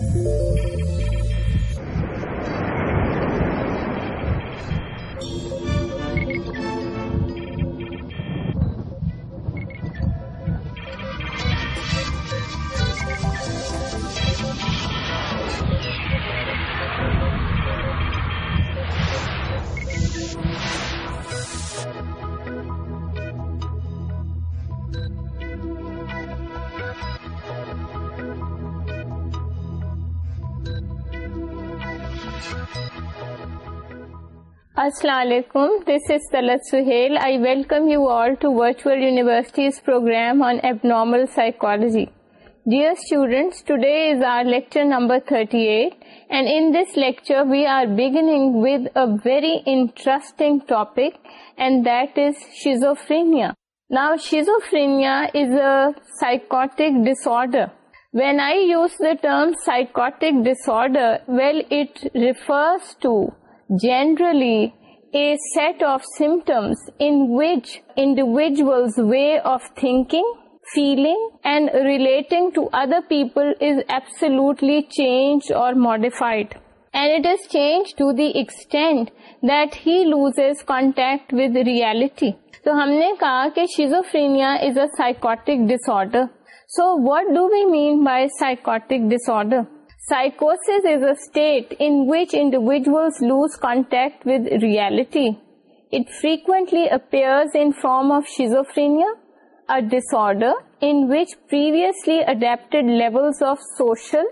Thank you. السلام علیکم this is Talat Sohail I welcome you all to virtual universities programme on abnormal psychology dear students today is our lecture thirty eight and in this lecture we are beginning with a very interesting topic and that is schizophrenia now schizophrenia is a psychotic disorder when I use the term psychotic disorder well it refers to generally a set of symptoms way of think feeling and relating to other people is absolutely change اور modified and it is change to the extent that he loses contact with reality تو ہم نے کہا کہ schizophrenia is a psychotic disorder so what do we mean by psychotic disorder Psychosis is a state in which individuals lose contact with reality. It frequently appears in form of schizophrenia, a disorder in which previously adapted levels of social,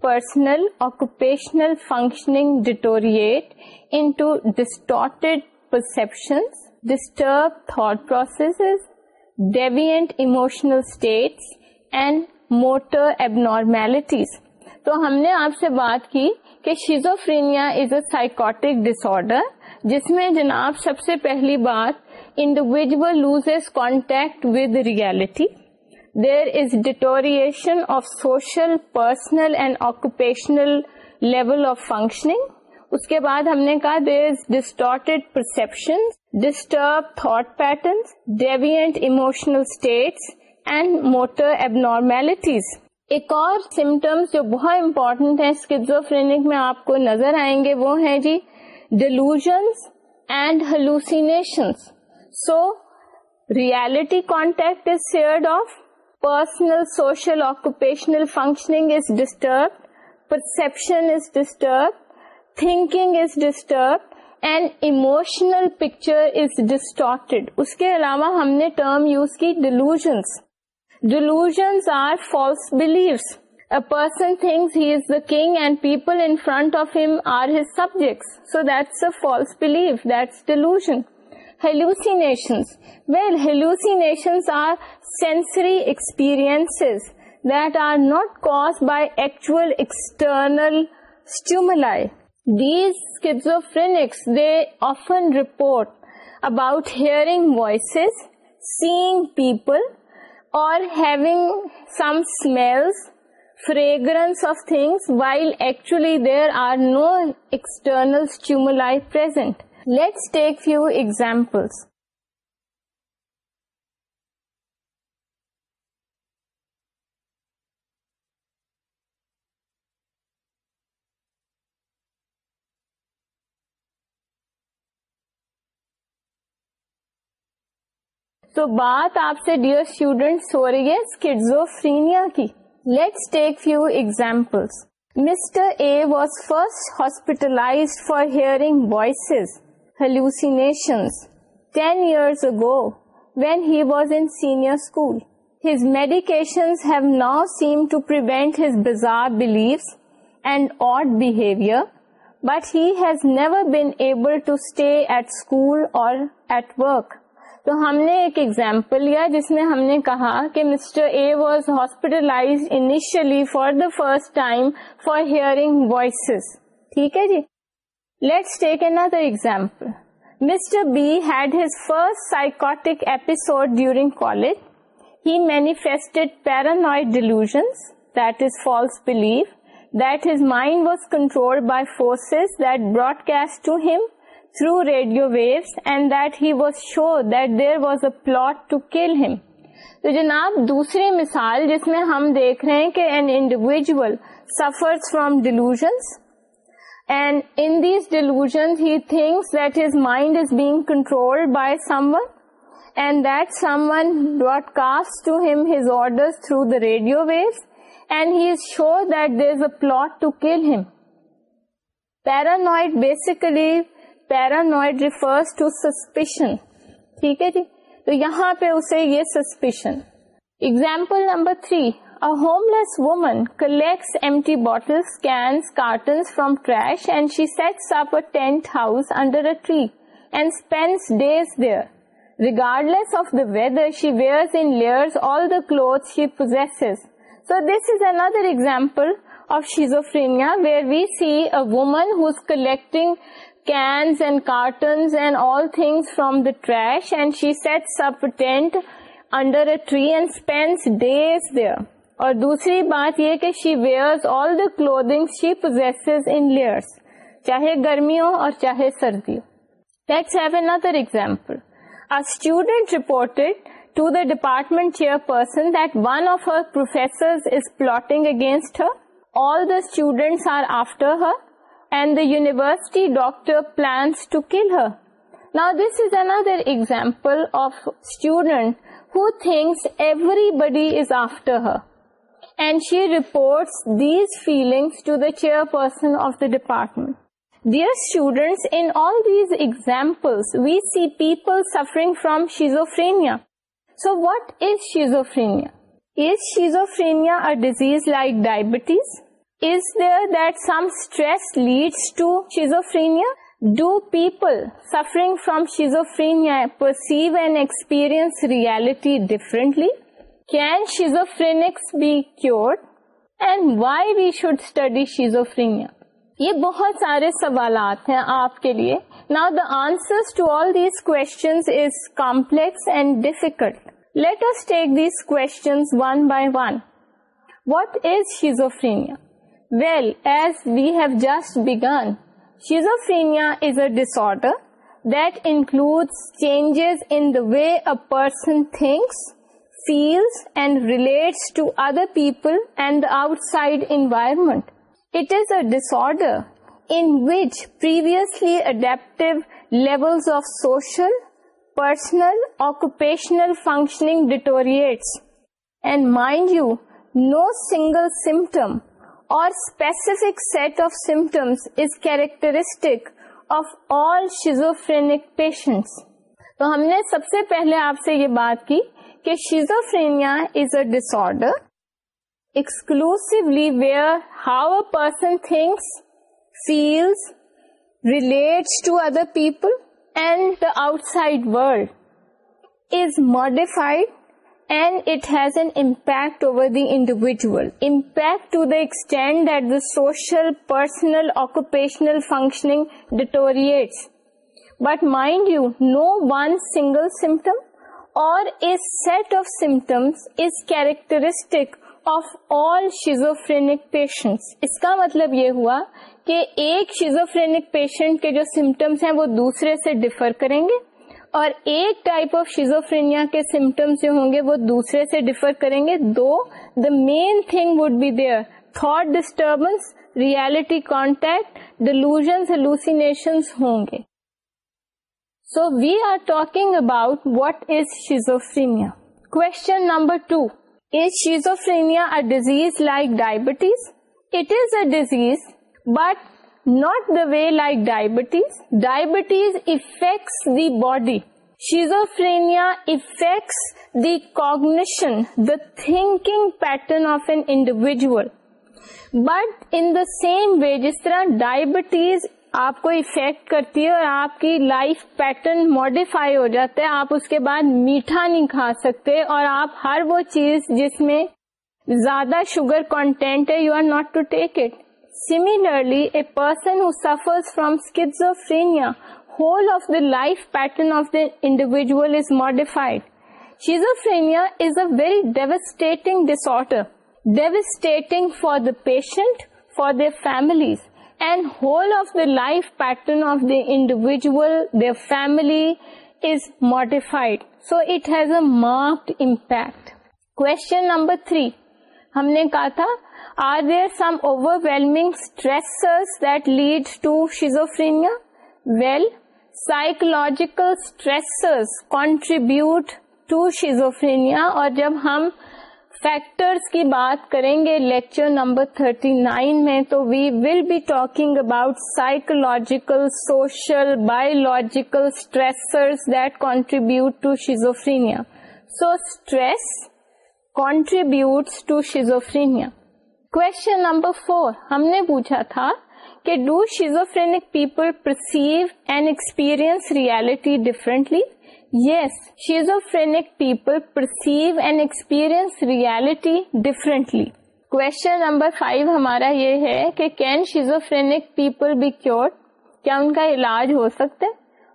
personal, occupational functioning deteriorate into distorted perceptions, disturbed thought processes, deviant emotional states, and motor abnormalities. تو ہم نے آپ سے بات کی کہ schizophrenia is a psychotic disorder جس میں جناب سب سے پہلی بات individual loses contact with reality there is deterioration of social personal and occupational level of functioning اس کے بعد ہم نے کہا there is distorted perception disturb thought patterns deviant emotional states and motor abnormalities ایک اور سمٹمس جو بہت امپورٹنٹ ہیں اسکزوفرینک میں آپ کو نظر آئیں گے وہ ہیں جی delusions and hallucinations so reality contact is shared of personal social occupational functioning is disturb perception is disturb thinking is disturb and emotional picture is distorted اس کے علاوہ ہم نے ٹرم یوز کی delusions Delusions are false beliefs. A person thinks he is the king and people in front of him are his subjects. So that's a false belief. That's delusion. Hallucinations. Well, hallucinations are sensory experiences that are not caused by actual external stimuli. These schizophrenics, they often report about hearing voices, seeing people, or having some smells, fragrance of things, while actually there are no external stimuli present. Let's take few examples. تو بات آپ سے dear students ہو رہی ہے sorry کی let's take few examples mister A was first hospitalize for hearing his hallucination ten years ago when he was in senior school his medication his bizarre belief and odd behaviour but has never been able at school or at work تو ہم نے ایک example لیا جس میں ہم نے کہا کہ mister A was hospitalise initially for the first time for hearing voices ٹھیک ہے جی let's take another example mister B had his first psychotic episode during college he manifested paranoid delusion that is false belief that his mind was control by forces that broadcast to him through radio waves and that he was sure that there was a plot to kill him تو جناب دوسری مثال جس میں ہم دیکھ رہے ہیں پیرانوئڈ ریفرس ٹو سسپیشن ٹھیک ہے جی تو یہاں پہ اسے یہ suspicion example number three woman collects from trash and she seats اپنٹ house under tree and spend days there Regardless of the weather, she wears in layers all the clothes she possesses. So this is another example of schizophrenia where we see a woman who's collecting trash and she seats days there اور دوسری بات یہ کہ شی wears چاہے گرمی ہو اور چاہے سردی ہوپل report to the department chairperson then of ارفیسرسٹ داڈنٹ are after her and the university doctor plans to kill her. Now this is another example of student who thinks everybody is after her, and she reports these feelings to the chairperson of the department. Dear students, in all these examples, we see people suffering from schizophrenia. So what is schizophrenia? Is schizophrenia a disease like diabetes? schizophrenia? Do people suffering from schizophrenia perceive and experience reality differently can schizophrenics be cured? And why we should study schizophrenia یہ بہت سارے سوالات ہیں آپ کے لیے نا the answer to all these and difficult let us take these one by one what is schizophrenia Well, as we have just begun, schizophrenia is a disorder that includes changes in the way a person thinks, feels and relates to other people and the outside environment. It is a disorder in which previously adaptive levels of social, personal, occupational functioning deteriorates. And mind you, no single symptom or specific set of symptoms is characteristic of all schizophrenic patients تو ہم نے سب سے پہلے آپ سے یہ بات کی کہ schizophrenia is a disorder exclusively where how a person thinks feels relates to other people and the outside world is modified and it has an impact over the individual impact to the extent the social personal occupational functioning deteriorate but mind you no one single symptom or اس set of symptoms is characteristic of all schizophrenic patients اس کا مطلب یہ ہوا کہ ایک schizophrenic patient کے جو سمٹمس ہیں وہ دوسرے سے ڈیفر کریں گے اور ایک ٹائپ آف شیزوفرینیا کے سمٹمس جو ہوں گے وہ دوسرے سے ڈیفر کریں گے though the main thing would be there thought disturbance reality contact hallucination ہوں گے so we are talking about what is schizophrenia question number two is schizophrenia disease like diabetes it is a disease but the the way like diabetes diabetes affects the body schizophrenia affects the cognition the pattern pattern of N But but in same way جس طرح diabetes آپ کو affect کرتی ہے اور آپ کی life pattern modify ہو جاتا ہے آپ اس کے بعد میٹھا نہیں کھا سکتے اور آپ ہر وہ چیز جس میں زیادہ شوگر کانٹینٹ ہے you are not to take it similarly a person from schizophrenia whole of the life pattern of the individual modified disorder diversity for the patient for the families and whole of the life pattern of the individual the family is modified so it has a massive impact number three ہم نے کہا تھا are there some overwhelming stresses that lead to schizophrenia well psychological stresses contribute to schizophrenia اور جب ہم factors کی بات کریں گے لیکچر نمبر 39 میں تو we will be talking about psychological social biological stressors that contribute to schizophrenia so stress contribute to schizophrenia question number four ہم نے پوچھا تھا کہ do schizophrenic people perceive and experience reality differently yes schizophrenic people perceive and experience reality differently question number five ہمارا یہ ہے کہ can schizophrenic people be cure کیا ان کا علاج ہو سکتا ہے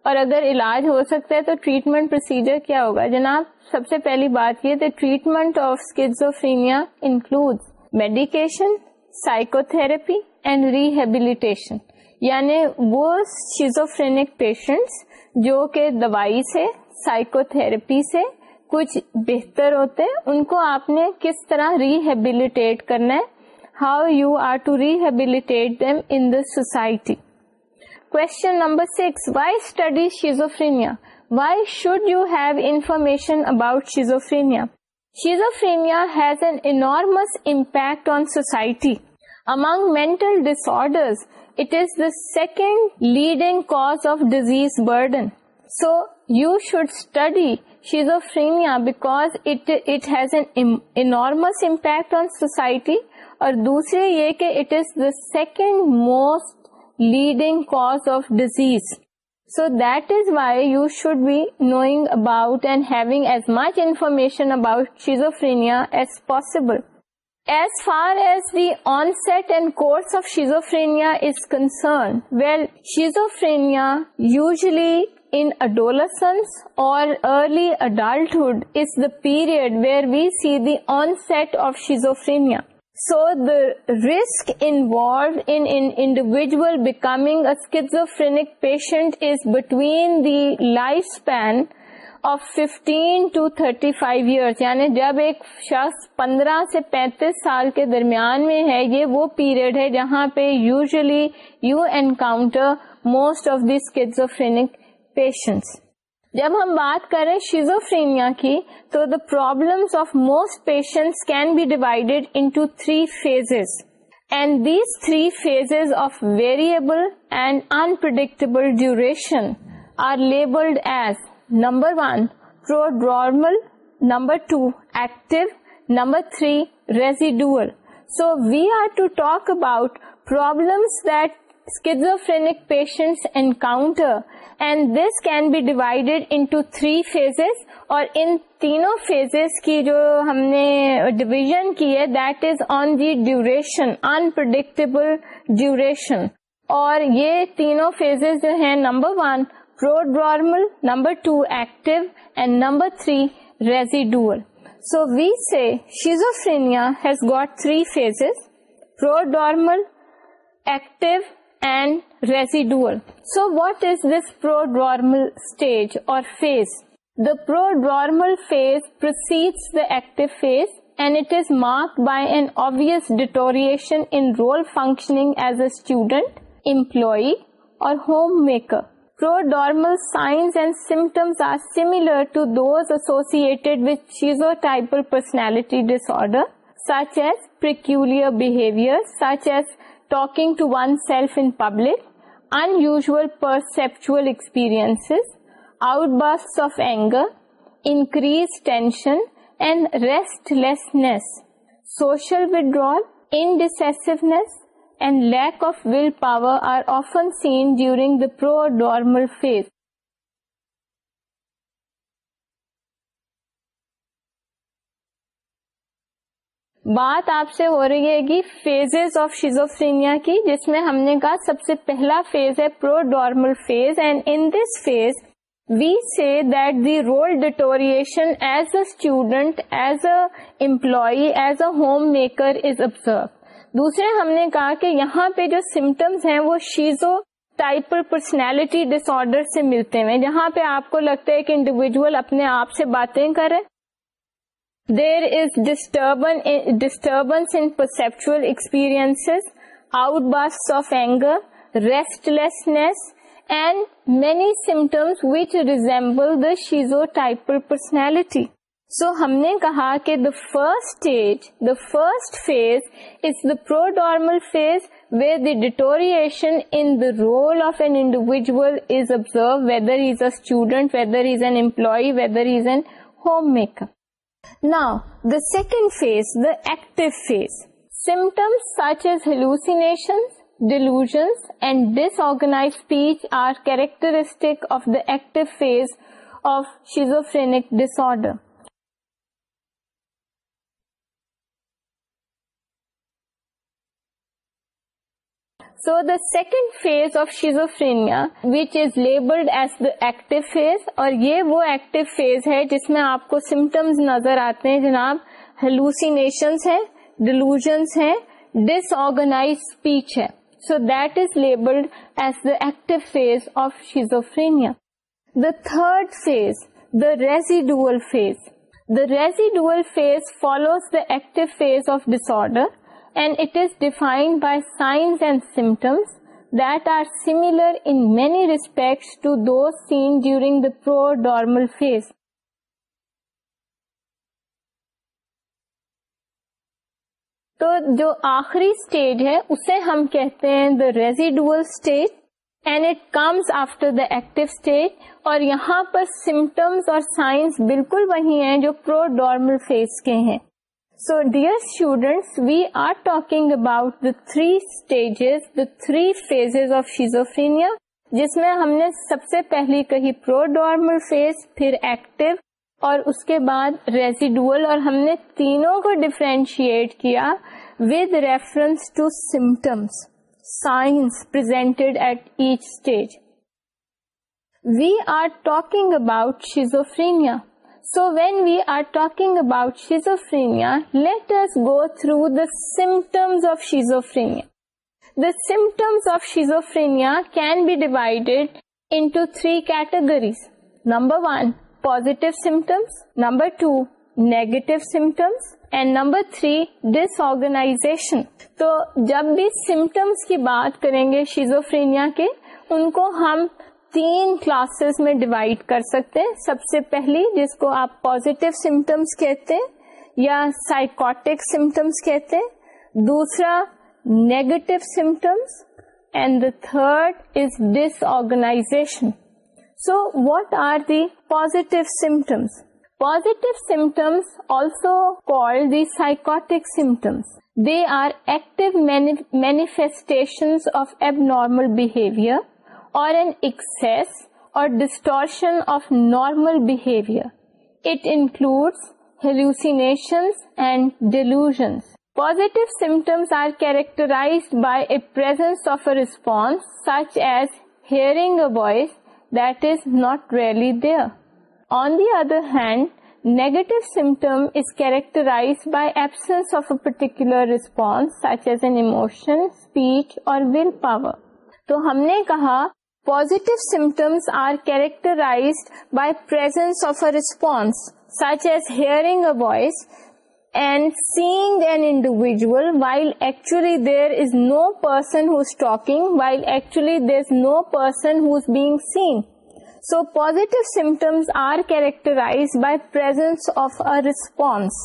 اور اگر علاج ہو سکتا ہے تو ٹریٹمنٹ پروسیجر کیا ہوگا جناب سب سے پہلی بات کیے treatment of schizophrenia include medication psychotherapy and rehabilitation یعنی وہ شیزوفرینک پیشنٹس جو کہ دوائی سے سائیکو تھراپی سے کچھ بہتر ہوتے ان کو آپ نے کس طرح ریحیبلیٹیٹ کرنا ہے how you are to them in the society question number six why study schizophrenia why should you have information about schizophrenia schizophrenia has an enormous impact on society among mental disorders it is the second leading cause of disease burden so you should study schizophrenia because it has enormous impact on society اور دوسرے یہ کہ it is the second most leading cause of disease So that is why you should be knowing about and having as much information about schizophrenia as possible. As far as the onset and course of schizophrenia is concerned, well, schizophrenia usually in adolescence or early adulthood is the period where we see the onset of schizophrenia. So the risk involved individual becoming schizophrenic patient is between the life span of fifteen to thirty five years یعنی جب ایک شخص پندرہ سے پینتیس سال کے درمیان میں ہے یہ وہ پیریڈ ہے جہاں پہ usually you encounter most of the schizophrenic patients جب ہم بات کریں شیزوفرینیا کی تو the problems of most patient can be divided into three phases and these three phases of variable and unpredictable duration are labelled as number one prodromal number two active number three residual so we are to talk about problems that patient encounter and this can be divided into three phases اور ان تینوں phases کی جو ہم نے division کی ہے that is on the duration unpredictable duration اور یہ تینوں فیزز جو ہیں number one prodromal number two active and number three residual so we say schizophrenia has got three phases prodromal active and residual. So what is this prodromal stage or phase? The prodromal phase precedes the active phase and it is marked by an obvious deterioration in role functioning as a student, employee or homemaker. Prodromal signs and symptoms are similar to those associated with schizotypal personality disorder, such as peculiar behavior, such as talking to oneself in public, unusual perceptual experiences, outbursts of anger, increased tension and restlessness, social withdrawal, indecisiveness and lack of willpower are often seen during the prodromal phase. بات آپ سے ہو رہی ہے کہ phases of schizophrenia کی جس میں ہم نے کہا سب سے پہلا فیز ہے prodromal phase and in this phase we see that the role deterioration as a student as a employee as a homemaker is observe دوسرے ہم نے کہا کہ یہاں پہ جو سمٹمس ہیں وہ schizotypal personality disorder سے ملتے ہیں جہاں پہ آپ کو لگتا ہے کہ انڈیویجل اپنے آپ سے باتیں کرے there is disturbance disturbance in perceptual experience outburst of anger restlessness and many symptoms which resemble the schizotypal personality so ہم نے کہا کی the first stage the first phase is the prodromal phase with the deterioration in the role of an individual is observe whether is student whether is an employee whether is an homemaker Now, the second phase, the active phase. Symptoms such as hallucinations, delusions, and disorganized speech are characteristic of the active phase of schizophrenic disorder. So the second phase of schizophrenia which is labelled as the active phase اور یہ وہ active phase ہے جس میں آپ کو symptoms نظر آتے ہیں جناب ہلوسی نیشن ڈیلوژنس ہے ڈس آرگنائز اسپیچ ہے so that is labelled as the active phase of schizophrenia the third phase the residual phase the residual phase follows the active phase of disorder and it is defined by signs and symptoms that are similar in many respects to those seen during the pro ڈارمل phase تو جو آخری stage ہے اسے ہم کہتے ہیں the residual stage and it comes after the active stage اور یہاں پر سمٹمس اور سائنس بالکل وہی ہیں جو پرو ڈارمل فیز کے ہیں so dear students we are talking about the stages, the three phases of schizophrenia. جس میں ہم نے سب سے پہلی کہی پرو ڈارمل فیز پھر ایکٹیو اور اس کے بعد ریزیڈول اور ہم نے تینوں کو ڈیفرینشیٹ کیا with reference to symptoms signs presented at each stage we are talking about schizophrenia so when we are talk about schizophrenia go through the symptoms of schizophrenia the symptoms of schizophrenia can be divided into three categories number one positive symptoms number two negative symptoms and number three disorganization تو جب بھی symptoms کی بات کریں گے schizophrenia کے ان کو ہم تین کلاسز میں ڈیوائڈ کر سکتے ہیں سب سے پہلی جس کو آپ پوزیٹو سمٹمس کہتے ہیں یا سائیکوٹک سمٹمس کہتے ہیں دوسرا negative symptoms and the third is disorganization so what are the positive symptoms positive symptoms also call the psychotic symptoms they are active manifestation of abnormal behaviour or an excess or distortion of normal behaviour it include ہیلوسی positive symptoms characterized by اےزنسپ such as hearing a voice that is not really there on the other hand negative symptom is characterized by absence of a particular response such as an emotion speech or will power تو ہم نے کہا positive symptoms are characterized by presence of a response such as hear while actually there is no person who's talking while actually there is no person who's being seen so positive symptoms are characterize by presence of a response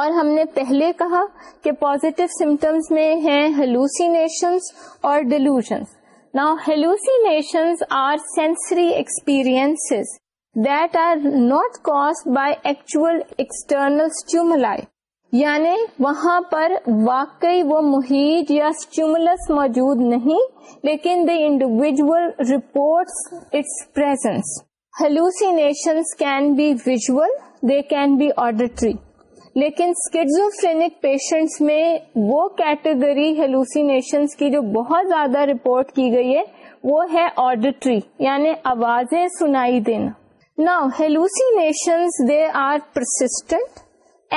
اور ہم نے پہلے کہا کہ positive symptoms میں ہیں hallucinations اور delusions Now, hallucinations are sensory experiences that are not caused by actual external stimuli. یعنی وہاں پر واقعی وہ محیط یا اسٹیمولس موجود نہیں لیکن the individual reports its presence hallucination can be visual they can be auditory لیکن اسکیٹزوفرینک پیشنٹس میں وہ کیٹیگری ہیلوسینیشنس کی جو بہت زیادہ رپورٹ کی گئی ہے وہ ہے آڈیٹری یعنی آوازیں سنائی دینا نا hallucinations they are persistent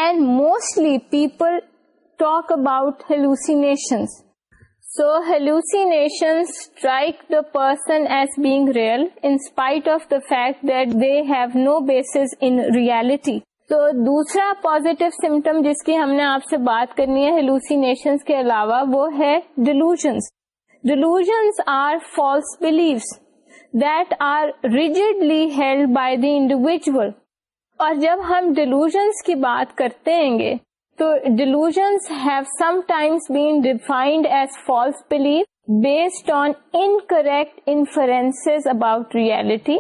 and mostly people talk about hallucinations so hallucinations strike the person as being real in spite of the fact that they have no base in reality تو دوسرا پازیٹو سمٹم جس کی ہم نے آپ سے بات کرنی ہے کے علاوہ وہ ہے delusions delusions are false beliefs that are rigidly held by the individual اور جب ہم ڈیلوژنس کی بات کرتے ہیں گے تو delusions have some times been defined as false belief based on incorrect inference about reality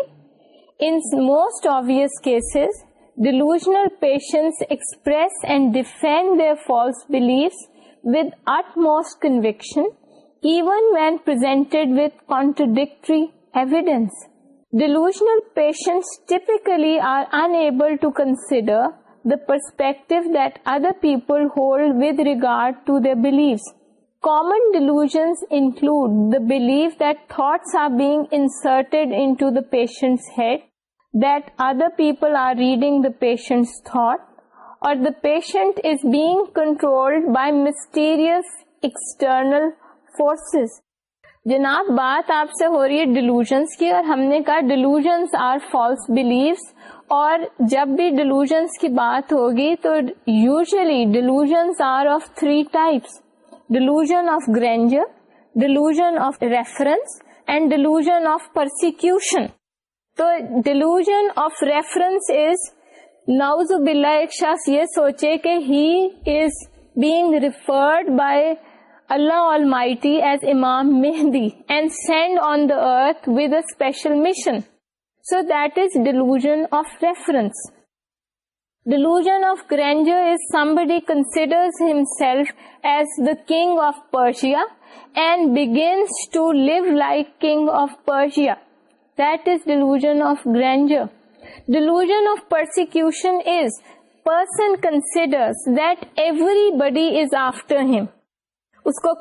in most obvious cases Delusional patients express and defend their false beliefs with utmost conviction, even when presented with contradictory evidence. Delusional patients typically are unable to consider the perspective that other people hold with regard to their beliefs. Common delusions include the belief that thoughts are being inserted into the patient's head, people are reading the patient thought or the patient is being control by مسٹیر جناب بات آپ سے ہو رہی ہے delusions کی اور ہم نے کہا ڈیلوژنس آر فالس بلیو اور جب بھی ڈیلوژنس کی بات ہوگی تو usually delusions are of three types delusion of grandeur delusion of reference and delusion of persecution تو ڈیلوژن آف ریفرنس از ناؤز بلا ایک شخص یہ سوچے کہ he is being referred by Allah almighty as Imam Mahdi and send on the earth with a special mission so that is delusion of reference delusion of grandeur is somebody considers himself as the king of Persia and begins to live like king of Persia that of grandeur of him. Everybody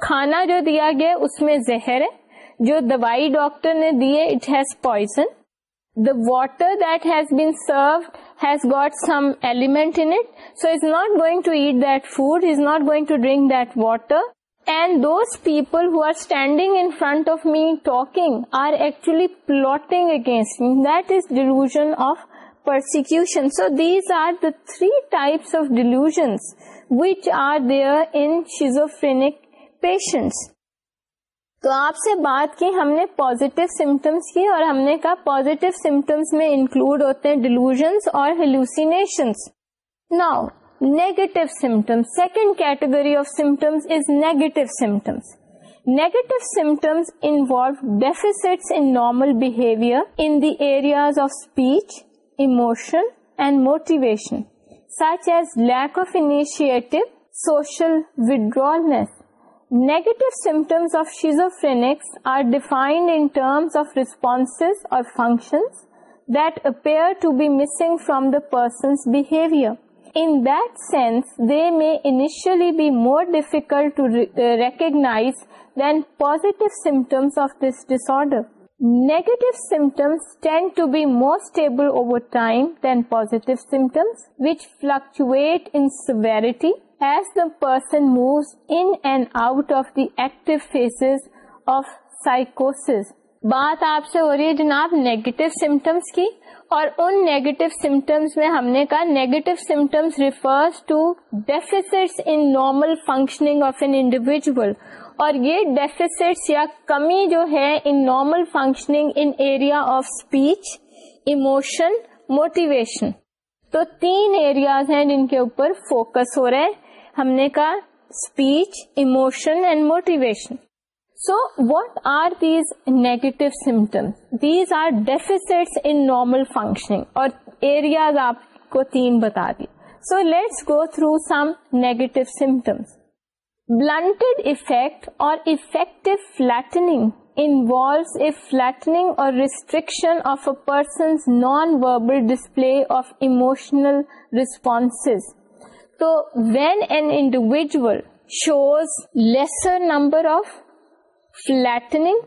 کھانا جو دیا گیا اس میں زہر ہے جو دوائی doctor نے it has poison the water that has been served has got some element so is not going to eat that food is not going to drink that water and those people who are standing in front of me talking actually actually plotting against that is delusion of persecution. So these are the three types of delusions which are there in schizophrenic patients تو آپ سے بات کی ہم نے positive symptoms کی اور ہم نے کہا پوزیٹو سمٹمس میں انکلوڈ ہوتے ہیں ڈیلوژ اور hallucinations now negative symptoms second category of is negative symptoms negative speech emotion and motivation such as lack of initiative social Negative negative of of are are defined terms of responses اور functions that appear to be missing from the persons behaviour in this they may initially be more difficult to recognise than positive symptoms of this disorder negative symptoms tend to be more stable over time than positive symptoms which fluctuate in سب as the person moves in and out of the active phases of سائیکوس بات آپ سے ہو رہی ہے جناب negative symptoms کی اور ان نیگیٹو سمٹمس میں ہم نے کہا negative symptoms refers to deficits in normal functioning of an individual اور یہ ڈیفیسٹس یا کمی جو ہے in normal functioning in area of speech emotion motivation تو تین ایریاز ہیں جن کے اوپر فوکس ہو رہے ہم نے کہا speech emotion and motivation so what are these negative symptoms these are deficits in normal functioning اور ایریاز آپ کو تین بتا دی so let's go through some negative symptoms blunt affect or affective flattening in flattening or restriction of persons non verbal display of emotional response تو when and individual shows lesser number of flattening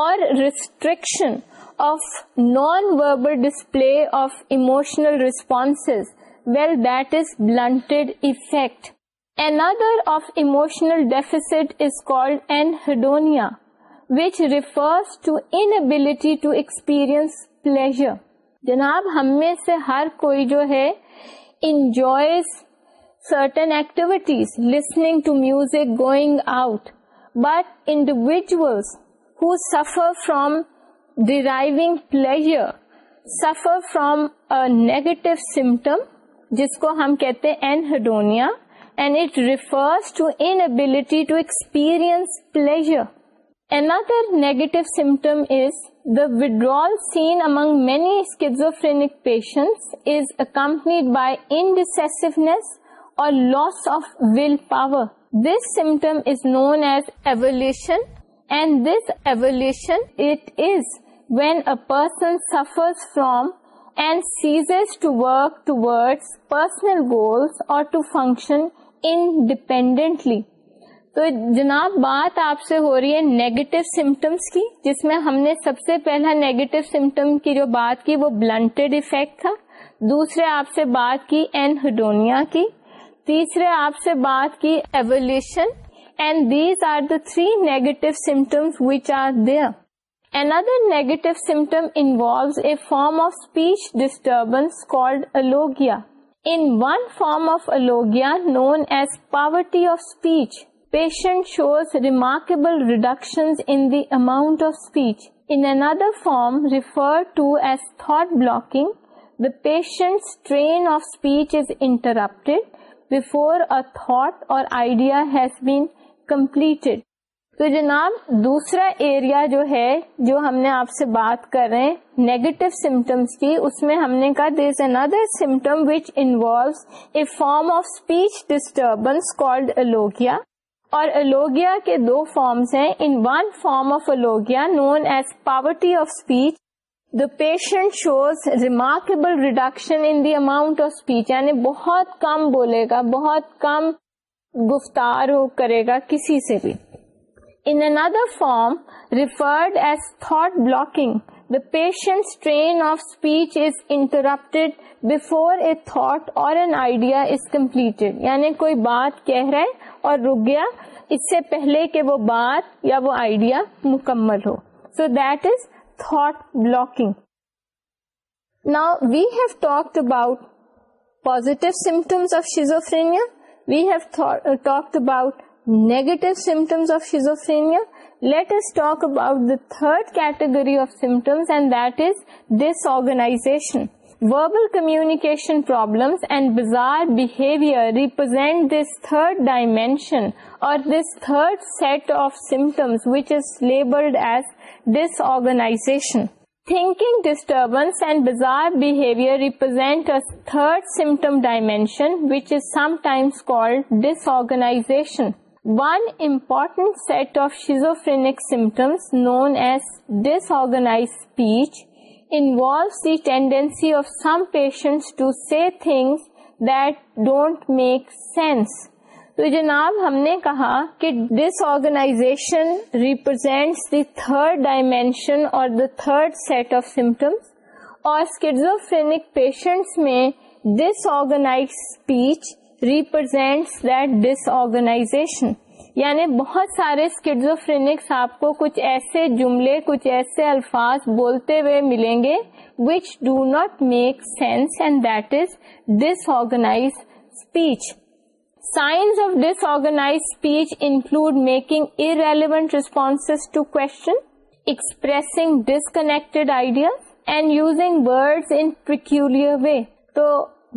or restriction of non verbal display of emotional response well that is blunt affect another of emotional deficit is called anhedonia which refers to an ability to experience pleasure جناب ہم میں سے ہر کوئی جو ہے enjoys certain activities listening to music going out but individual who suffer from ڈیرائی pleasure سفر فرامٹیو symptom جس کو ہم کہتے اینہ to experience pleasure another negative symptom is the وڈرگ مینی اسکیز پیشنٹ از اکمپنیڈ بائی انسونیس or loss of will power this symptom is known as avolitional or to function independently تو جناب بات آپ سے ہو رہی ہے نیگیٹو سمٹمس کی جس میں ہم نے سب سے پہلا نیگیٹو سمٹم کی جو بات کی وہ بلنٹڈ افیکٹ تھا دوسرے آپ سے بات کی این ہڈونیا کی تیسرے آپ سے بات کی avolition and these are the three negative symptoms speech negative symptom involves a form of speech disturbance known form of of known as poverty of speech patient shows remarkable reduction speech. Of speech form form refer to thought blocking, the patient train of speech is interrupted before a thought or idea has been completed تو جناب دوسرا area جو ہے جو ہم نے آپ سے بات کر رہے ہیں نیگیٹو سمٹمس کی اس میں ہم نے کہا there is another symptom which involve a form of speech disturbance called alogia اور الوگیا کے دو فارمس ہیں in one form of alogia known as poverty of speech patient shows remarkable reduction یعنی بہت کم بولے گا بہت کم گفتار کرے گا کسی سے بھی another form referred as thought blocking the patient train of speech is interrupted before a thought or completed یعنی کوئی بات کہہ رہا ہے اور رک گیا اس سے پہلے کہ وہ بات یا وہ آئیڈیا مکمل ہو so that is thought blocking. Now, we have talked about positive symptoms of schizophrenia. We have talked about negative symptoms of schizophrenia. Let us talk about the third category of symptoms, and that is disorganization. Verbal communication problems and bizarre behavior represent this third dimension or this third set of symptoms which is labeled as disorganization. Thinking disturbance and bizarre behavior represent a third symptom dimension, which is sometimes called disorganization. One important set of schizophrenic symptoms known as disorganized speech involves the tendency of some patients to say things that don't make sense. تو جناب ہم نے کہا کہ ڈس organization represents the third dimension اور the third set of symptoms اور patients میں ڈس organise speech represent that dish organization یعنی بہت سارے آپ کو کچھ ایسے جملے کچھ ایسے الفاظ بولتے ہوئے ملیں گے which do not make sense and that is dish organise speech relevant response to question expressing disconnect ideas and using in peculiar way تو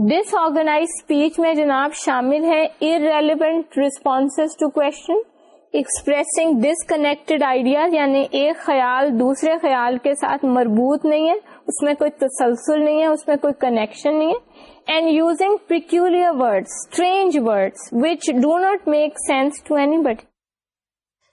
ڈس آرگنائز اسپیچ میں جناب شامل ہے irrelevant response to question expressing disconnected idea یعنی ایک خیال دوسرے خیال کے ساتھ مربوط نہیں ہے اس میں کوئی تسلسل نہیں ہے اس میں کوئی کنیکشن نہیں ہے and using peculiar words, strange words, which do not make sense to anybody.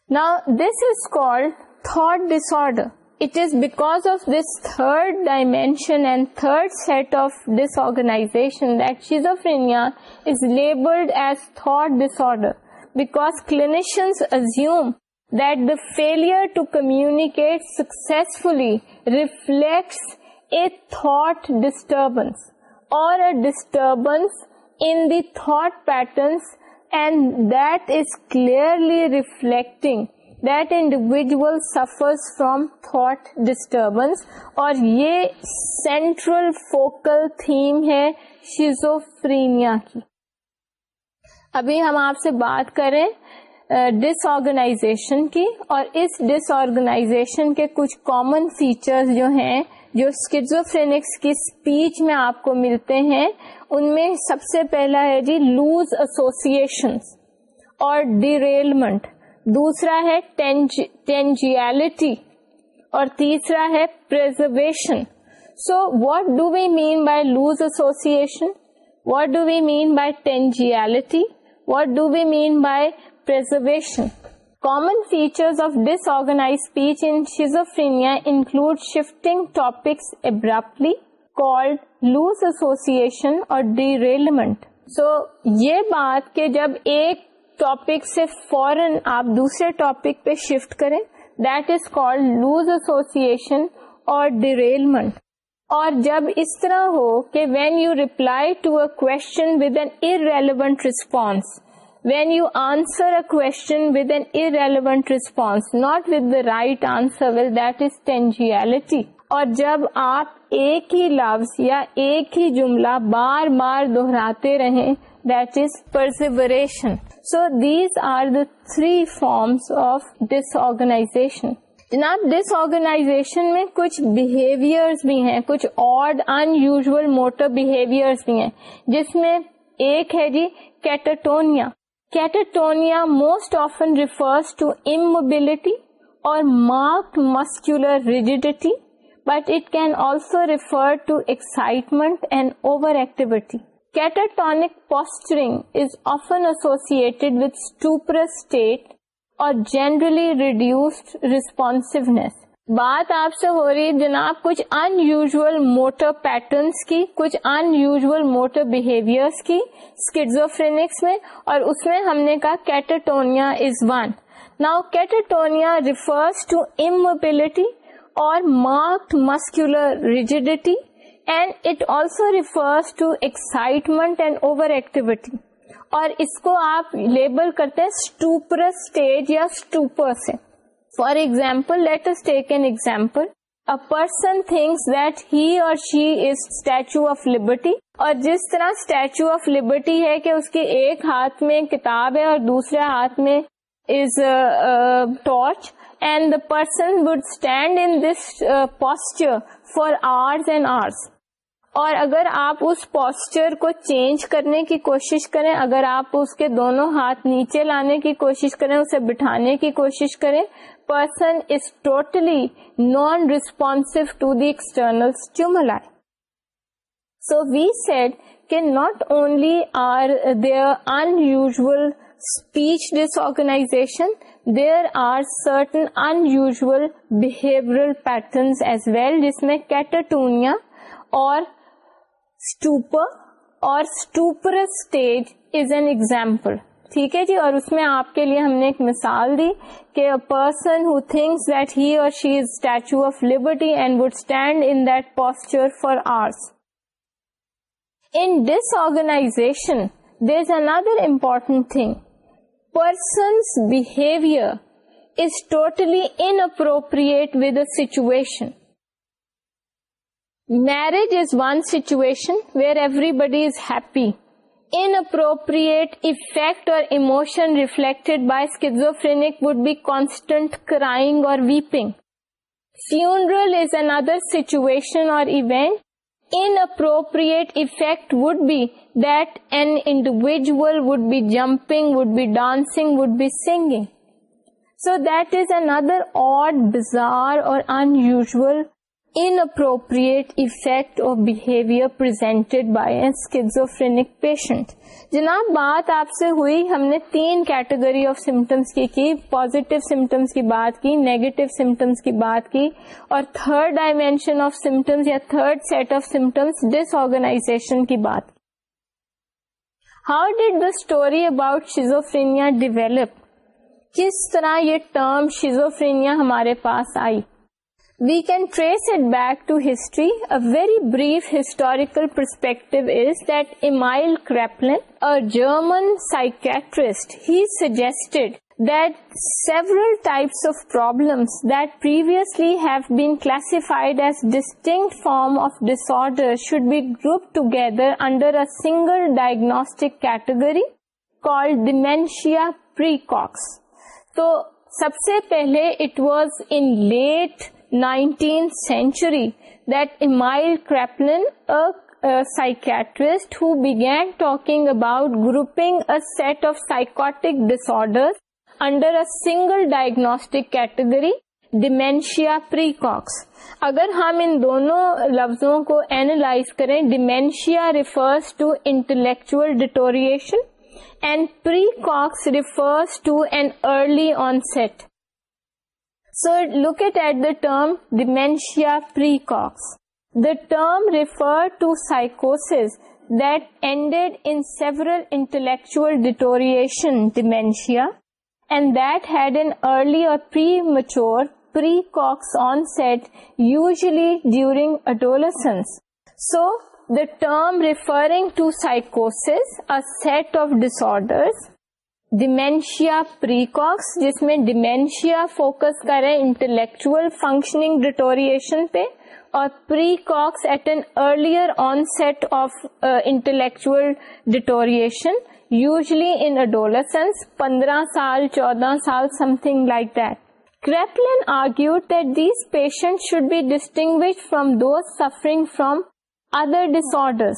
Now, this is called thought disorder. It is because of this third dimension and third set of disorganization that schizophrenia is labeled as thought disorder, because clinicians assume that the failure to communicate successfully reflects a thought disturbance. Disturbance in the thoughts and that is clearly reflecting that individual suffer from thought disturbance اور یہ central focal theme ہے شیزوفریمیا کی ابھی ہم آپ سے بات کریں ڈس uh, آرگناشن کی اور اس ڈس آرگنائزیشن کے کچھ کامن فیچرس جو ہیں جو کی اسپیچ میں آپ کو ملتے ہیں ان میں سب سے پہلا ہے جی لوز ایسوسیشن اور ڈیریلمنٹ دوسرا ہے ٹینجیلٹی اور تیسرا ہے preservation so what do we mean by loose association what do we mean by tangentiality what do we mean by preservation common features of this speech speech in include include topics topics called called loose association اور derailment so یہ بات کہ جب ایک topic سے فورن آپ دوسرے topic پہ شفٹ کریں that is called loose association اور ڈی ریلمنٹ اور جب اس طرح ہو کہ when you reply to a question with an irrelevant response when you answer a question with an not response not with the right answer will tangiality. اور جب آپ ایک ہی لفظ یا ایک ہی جملہ بار بار دہراتے رہیں that is perseveration so these are the three forms of dish organization جناب ڈس آرگنائزیشن میں کچھ بہیوئر بھی ہیں کچھ اور ان یوژل موٹر بہیویئر بھی ہیں جس میں ایک ہے جی کیٹاٹونیا Catatonia most often refers to immobility or marked muscular rigidity, but it can also refer to excitement and overactivity. Catatonic posturing is often associated with stuporous state or generally reduced responsiveness. بات آپ سے ہو رہی جناب کچھ unusual motor patterns کی کچھ unusual motor behaviour کی میں اور اس میں ہم نے کہا is one now catatonia refers to immobility اور marked muscular rigidity and it also refers to excitement and over activity اور اس کو آپ لیبل کرتے اسٹیج یا اسٹوپر سے for us take an example a person things that he or she is statue of Liberty اور جس طرح اسٹیچو آف لبرٹی ہے کہ اس کے ایک ہاتھ میں کتاب ہے اور دوسرے ہاتھ میں is torch and the person would stand in this posture for hours and hours اور اگر آپ اس پوسچر کو چینج کرنے کی کوشش کریں اگر آپ اس کے دونوں ہاتھ نیچے لانے کی کوشش کریں اسے بٹھانے کی کوشش کریں person is totally non response to the external external so we said کے not only are there unusual speech organization there are certain unusual behaviour patterns as well جس میں کیٹاٹونیا اور ایگزامپل ٹھیک ہے جی اور اس میں آپ کے لیے ہم نے ایک مثال دی کہ a person thinks that he or she is statue of Liberty and would stand in that posture for hours in dish organization there is another important thing persons behaviour is totally appropriate with situation Marriage is one situation where everybody is happy. Inappropriate effect or emotion reflected by schizophrenic would be constant crying or weeping. Funeral is another situation or event. Inappropriate effect would be that an individual would be jumping, would be dancing, would be singing. So that is another odd, bizarre or unusual inappropriate affect schizophrenic patient جناب بات آپ سے ہوئی ہم نے تین category of symptoms کی کی پوزیٹو سمٹمس کی بات کی نیگیٹو سمٹمس کی بات کی اور تھرڈ ڈائمینشن آف سمٹمس یا third set of symptoms dish organization کی بات how did the story about schizophrenia develop کس طرح یہ ٹرم شیزوفرینیا ہمارے پاس I we can trace it back to history a very brief historical perspective is that Emil Kraepelin a German psychiatrist he suggested that several of problems have beside as distinct form of disorder should be grouped together under a single diagnostic category کو مینشیا praecox تو سب سے پہلے it was in nineteen century Kraplin, a, Kraepelin psychiatrist who began talking about grouping set of psychotic psychotic disorders under single diagnostic category dementia dementia precox. اگر ہم ان دونوں لفظوں کو اینالائز کریں dementia refers to intellectual deterioration and praecox refers to an early onset So look at the term dementia precox. The term referred to psychosis that ended in several intellectual deterioration dementia and that had an early or premature precox onset, usually during adolescence. So the term referring to psychosis, a set of disorders dementia praecox جس میں ڈیمینشیا focus کرے رہے intellectual functioning deterioration پہ اور پری cocks at an earlier onset of intellectual deterioration usually in adolescence پندرہ سال چودہ سال something like that Kraepelin argue that these patient should be distinguished from those suffering from other disorder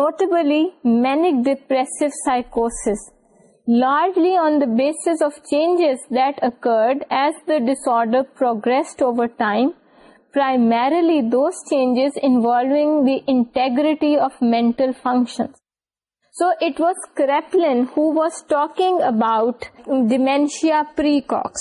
notably manic depressive سائکوس largely on the basis of changes that occurred as the disorder progressed over time, primarily those changes involving the integrity of mental functions. So it was Kraepelin who was talking about dementia precox.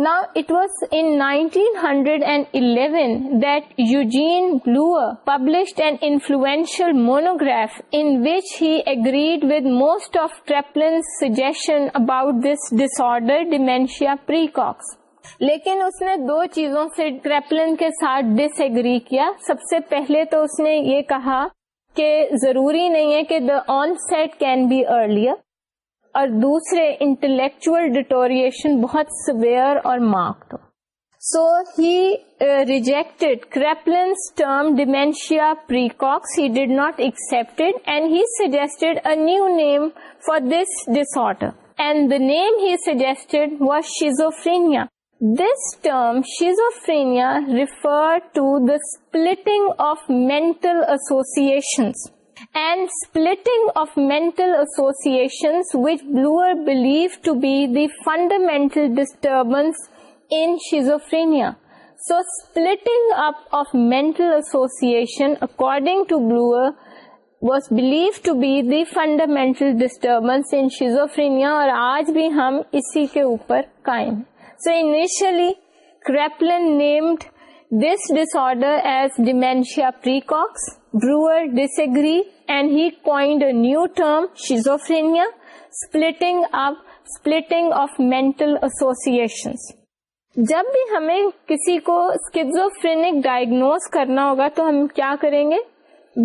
نا it was in nineteen hundred and eleven that Eugen influential and influential which he in which he agreed with most of this suggestion about this disorder dementia pre cocks لیکن اس نے دو چیزوں سے ٹریپلن کے ساتھ ڈس agri کیا سب سے پہلے تو اس نے یہ کہا کہ ضروری نہیں ہے کہ the onset can be earlier اور دوسرے انٹلیکچوئل ڈیٹوریشن بہت سویئر اور marked so he rejected Kraepelin's term dementia he did not accept and he suggested a new name for this disorder and the name he suggested was schizophrenia this term schizophrenia refer to the splitting of mental association and splitting of mental associations which Bleuler believe to be the fundamental disturbance in schizophrenia so splitting of mental association according to Bleuler was believe to be the fundamental disturbance in schizophrenia اور آج بھی ہم اسی کے اوپر کائم so initially Kraepelin named this disorder as dementia praecox Bleuler schizophrenia, and he splitting new term associations. جب بھی ہمیں کسی کو ڈائگنوز کرنا ہوگا تو ہم کیا کریں گے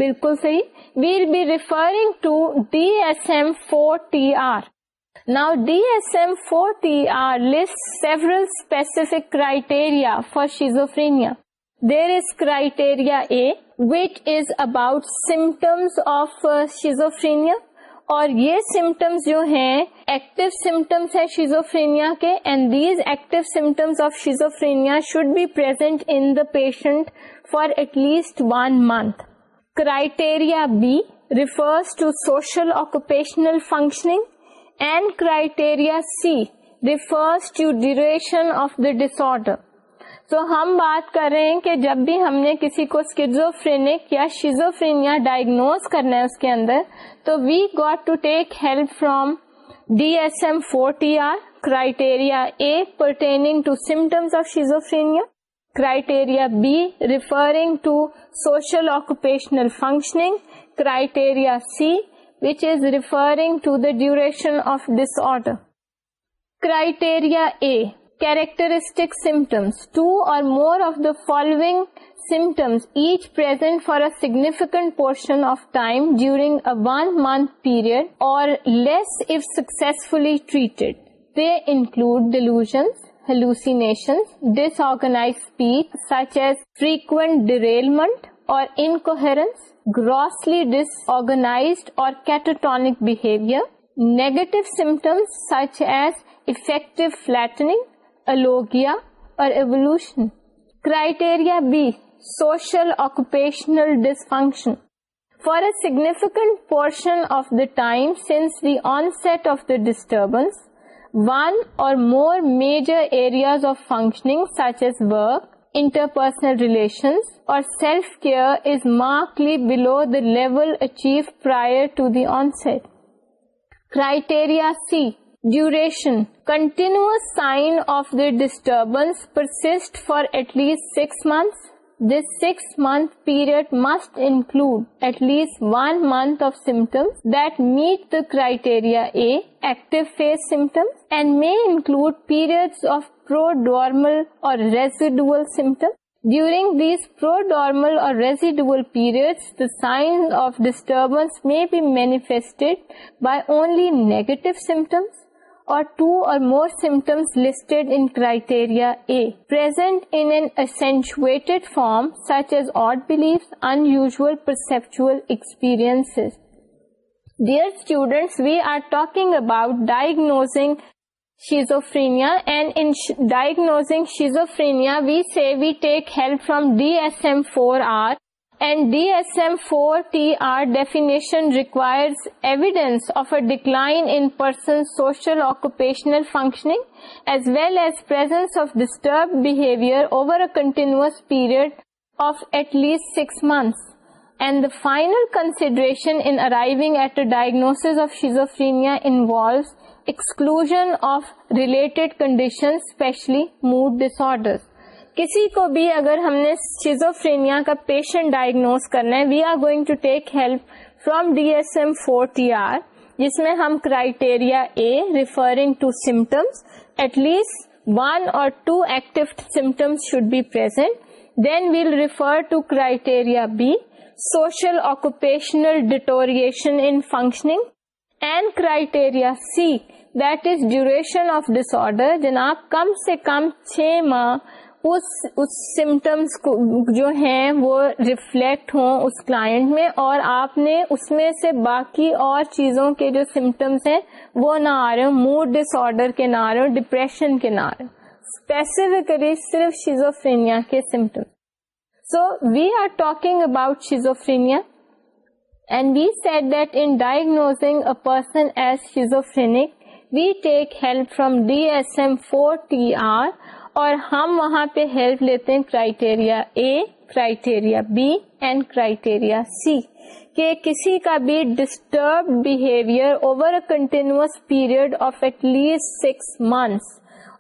بالکل صحیح we'll be referring to D S M four T R now D S M four T R specific criteria for schizophrenia there is A A is is about symptoms of schizophrenia اور یہ سمٹمس جو ہیں active symptoms ہے schizophrenia کے and these active symptoms of schizophrenia should be present in the patient for at least one month criteria B refers to social occupational functioning and criteria C refers to duration of the disorder تو ہم بات کر رہے ہیں کہ جب بھی ہم نے کسی کو یا شیزوفرینیا ڈائگنوز کرنا ہے اس کے اندر تو we got to take help from D S M forty R criteria A pertaining to symptoms of schizophrenia criteria B referring to social occupational functioning criteria C which is referring to the duration of disorder criteria A Characteristic symptoms. Two or more of the following symptoms, each present for a significant portion of time during a 1 month period or less if successfully treated. They include delusions, hallucinations, disorganized speech such as frequent derailment or incoherence, grossly disorganized or catatonic behavior, negative symptoms such as effective flattening, Alogia or evolution. Criteria B, social occupational dysfunction. For a significant portion of the time since the onset of the disturbance, one or more major areas of functioning such as work, interpersonal relations or self-care is markedly below the level achieved prior to the onset. Criteria C, Duration. Continuous sign of the disturbance persists for at least 6 months. This 6-month period must include at least 1 month of symptoms that meet the criteria A, active phase symptoms, and may include periods of prodromal or residual symptoms. During these prodromal or residual periods, the sign of disturbance may be manifested by only negative symptoms or two or more symptoms listed in criteria A, present in an accentuated form such as odd beliefs, unusual perceptual experiences. Dear students, we are talking about diagnosing schizophrenia, and in diagnosing schizophrenia, we say we take help from DSM-4R, requires evidence occupational functioning as well as periods of disturbed behaviour over a continuous period of at least six months and final consideration diagnosis of schizophrenia exclusion of related conditions especially mood disorders کسی کو بھی اگر ہم نے schizophrenia کا patient diagnose کرنا ہے we are going to take help from D S M four T R جس میں ہم criteria A referring to symptoms at least one اور two active symptoms should be present then we'll refer to criteria B social occupational deterioration in functioning and criteria C that is duration of disorder جناب کم سے کم چھ ماہ اس symptoms جو ہیں وہ reflect ہوں اس کلائنٹ میں اور آپ نے اس میں سے باقی اور چیزوں کے جو سمٹمس ہیں وہ نہ آ رہے ہوں موڈ ڈس آرڈر کے نہ آ رہے ہوں ڈپریشن کے نہ آ رہے ہوں اسپیسیفکلی صرف شیزوفرینیا کے symptom so we are talking about schizophrenia and we said that in diagnosing a person as schizophrenic we take help from D S M four T R اور ہم وہاں پہ ہیلپ لیتے ہیں criteria A criteria B and criteria C کہ کسی کا بھی disturbed behaviour over a continuous period of at least six months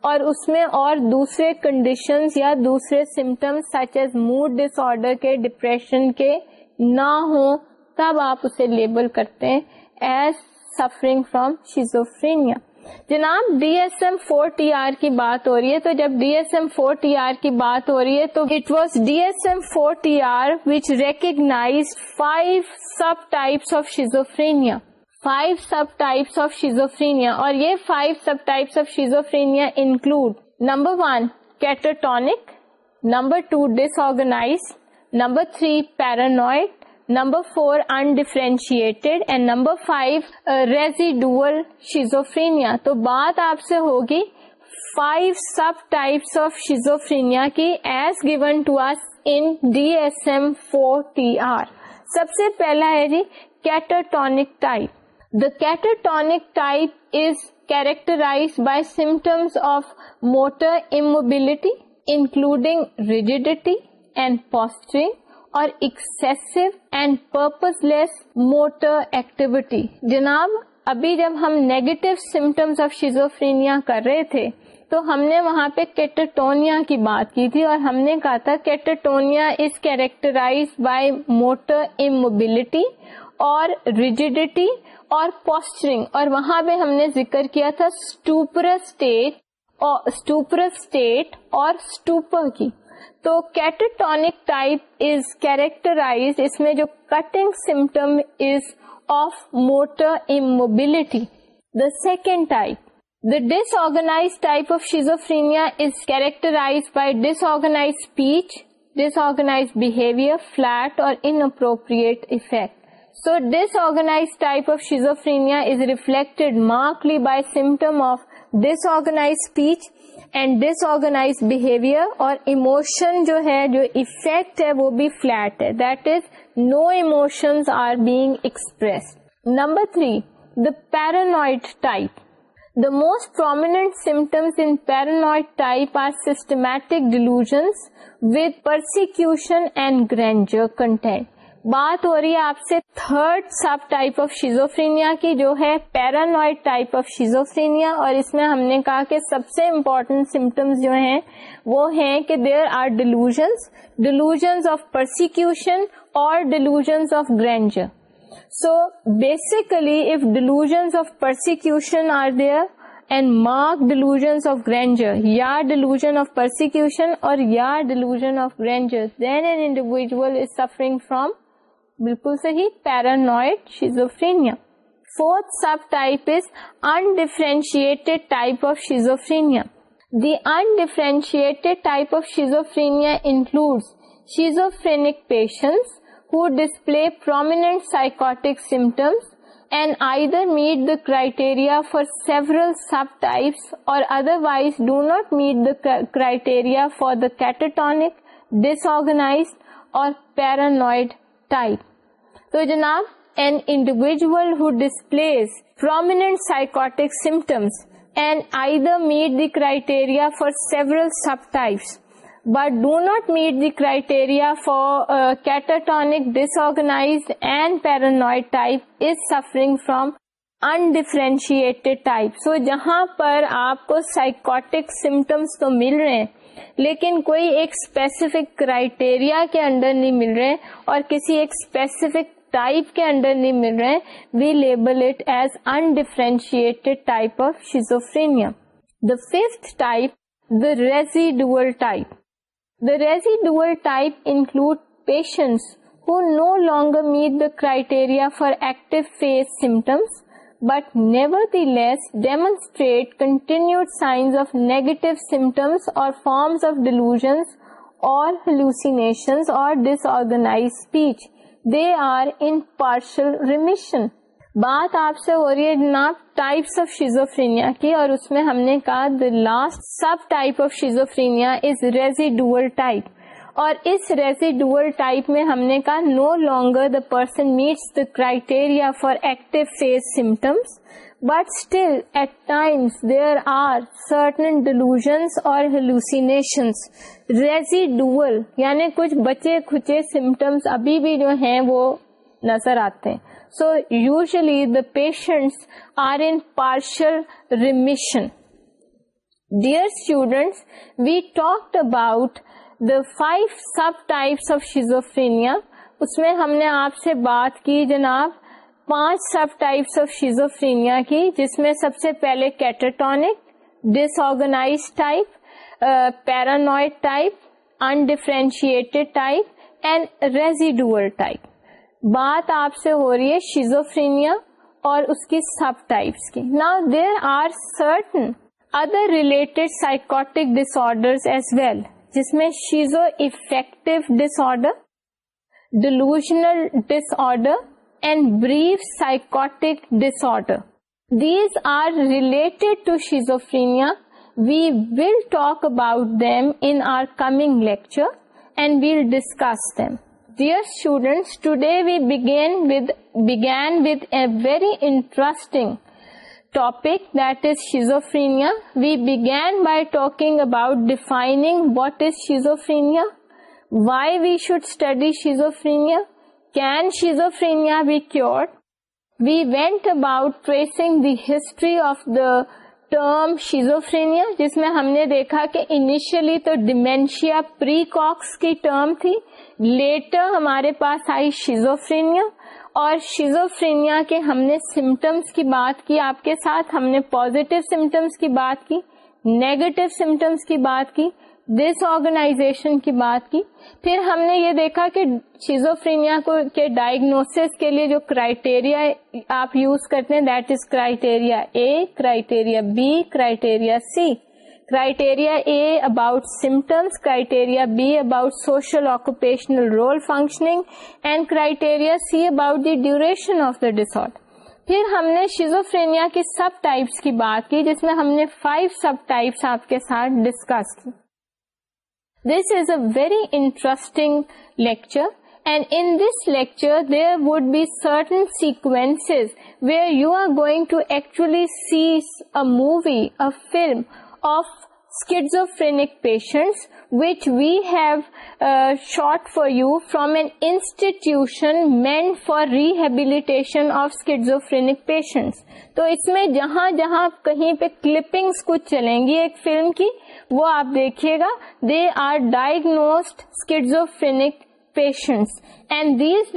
اور اس میں اور دوسرے کنڈیشنز یا دوسرے symptoms such as mood disorder کے ڈپریشن کے نہ ہوں تب آپ اسے لیبل کرتے ہیں ایز سفرنگ فرام شیزوفرینیا جناب D S M four T R کی بات ہو رہی ہے تو جب D S M four T R کی بات ہو رہی ہے تو it was D S M four T R which recognizes five sub types of schizophrenia five sub types of schizophrenia اور یہ five sub types of schizophrenia include number one catatonic number two dish organise number three paranoid number four undifferentiated and number five residual schizophrenia تو بات آپ سے ہوگی five sub types of schizophrenia کی as given to us in D S M four T R سب سے پہلا ہے جی catatonic type the catatonic type is characterized by symptoms of motor immobility including rigidity and posturing اور excessive and purposeless motor activity جناب ابھی جب ہم نیگیٹو سمٹمس آف شیزوفرینیا کر رہے تھے تو ہم نے وہاں پہ کیٹرٹونیا کی بات کی تھی اور ہم نے کہا تھا catatonia is characterized by motor immobility اور ریجیڈیٹی اور پوسچرنگ اور وہاں پہ ہم نے ذکر کیا تھا اسٹوپر اسٹوپر اسٹیٹ اسٹیٹ اور اسٹوپر کی تو ٹائپ از کیریکٹرائز اس میں جو cutting symptom is of motor immobility the second type The disorganized type of schizophrenia is characterized by disorganized speech, disorganized behavior, flat or inappropriate effect. So disorganized type of schizophrenia is reflected markedly by symptom of disorganized speech, and dish organise behaviour اور emotion جو ہے جو affect ہے وہ بھی flat ہے that is no emotions are being express number three the paranoid type the most prominent symptoms in paranoid type are systematic delusions with persecution and grandeur content بات ہو رہی ہے آپ سے third sub type of schizophrenia کی جو ہے paranoid type of schizophrenia اور اس میں ہم نے کہا کہ سب سے امپورٹنٹ سمٹمس جو ہیں وہ ہیں کہ there are delusions delusions of persecution اور delusions of grandeur so basically if delusions of persecution are there and mark delusions of grandeur یا ڈیلوژن آف پرسیکیوشن اور یا delusion of grandeur then an individual is suffering from بالکل صحیح paranoid schizophrenia fourth sub type is undifferentiated type of schizophrenia the undifferentiated type of schizophrenia includes schizophrenic patients who display prominent psychotic symptoms and either meet the criteria for several subtypes or otherwise do not meet the criteria for the catatonic, disorganized or paranoid type. So, janab, an individual who displays prominent psychotic symptoms and either meet the criteria for several subtypes but do not meet the criteria for uh, catatonic, disorganized and paranoid type is suffering from type so جہاں پر آپ کو psychotic symptoms تو مل رہے ہیں لیکن کوئی ایک اسپیسیفک کرائٹیریا کے انڈر نہیں مل رہے اور کسی ایک اسپیسیفک ٹائپ کے انڈر نہیں مل رہے we label it as undifferentiated type of schizophrenia the fifth type the residual type the residual type include patients who no longer meet the criteria for active phase symptoms but nevertheless demonstrate continue signs of negative symptoms اور forms of delusion اور ڈس organise speech they are in partial remission بات آپ سے ہو رہی ہے جناب types of schizophrenia کی اور اس میں ہم نے کہا the last sub type of schizophrenia is residual type اور اس ریزیڈل ٹائپ میں ہم نے کہا no longer the person meets the criteria for active phase symptoms but still at times there are certain delusion اور ریزیڈل یعنی کچھ بچے کچے سمٹمس ابھی بھی جو ہیں وہ نظر آتے ہیں so usually the patients are in partial remission dear students we talked about the five sub types of schizophrenia اس میں ہم نے آپ سے بات کی جناب پانچ سب ٹائپس آف شیزوفرینیا کی جس میں سب سے پہلے catatonic organize type paranoid type undifferentiated type and residual type بات آپ سے ہو رہی ہے شیزوفرینیا اور اس کی سب ٹائپس کی نا there are certain other psychotic psychotic order as well جس میں schizoaffective disorder delusional disorder and brief psychotic disorder these are related to schizophrenia we will talk about them in our coming lecture and we'll discuss them dear students today we begin with with a very interesting topic that is schizophrenia we بگی about defining what is schizophrenia why we should study schizophrenia can schizophrenia be cure we went about tracing the history of the term schizophrenia جس میں ہم نے دیکھا کہ initially تو dementia praecox کی term تھی later ہمارے پاس آئی شیزوفرینیا اور شیزوفرینیا کے ہم نے سمٹمس کی بات کی آپ کے ساتھ ہم نے پوزیٹو سمٹمس کی بات کی نیگیٹو سمٹمس کی بات کی ڈس آرگنائزیشن کی بات کی پھر ہم نے یہ دیکھا کہ شیزوفرینیا کو کے ڈائگنوس کے لیے جو کرائٹیریا آپ یوز کرتے ہیں that is criteria A criteria B criteria C criteria A about symptoms criteria B about social occupational role functioning and criteria C about نے شیزوفرینیا کی سب ٹائپس کی بات کی جس میں ہم نے فائیو سب ٹائپس آپ کے ساتھ ڈسکس کی this is a very interesting lecture and in this lecture there would be certain sequence where you are going to actually see movie a film which patients which we have shot for you an an institution meant for of schizophrenic patients uh, تو اس میں جہاں جہاں کہیں پہ clippings کچھ چلیں گی ایک فلم کی وہ آپ دیکھیے گا they are patients patients and these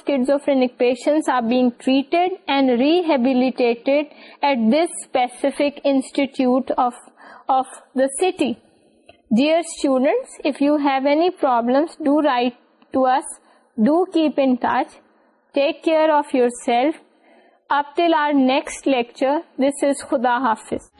schizophrenic patients are being treated and rehabilitated at this specific institute of of the city dear student if you have any problem do write to us do keep in touch take care of yourself اپل our next lecture this is خدا حافظ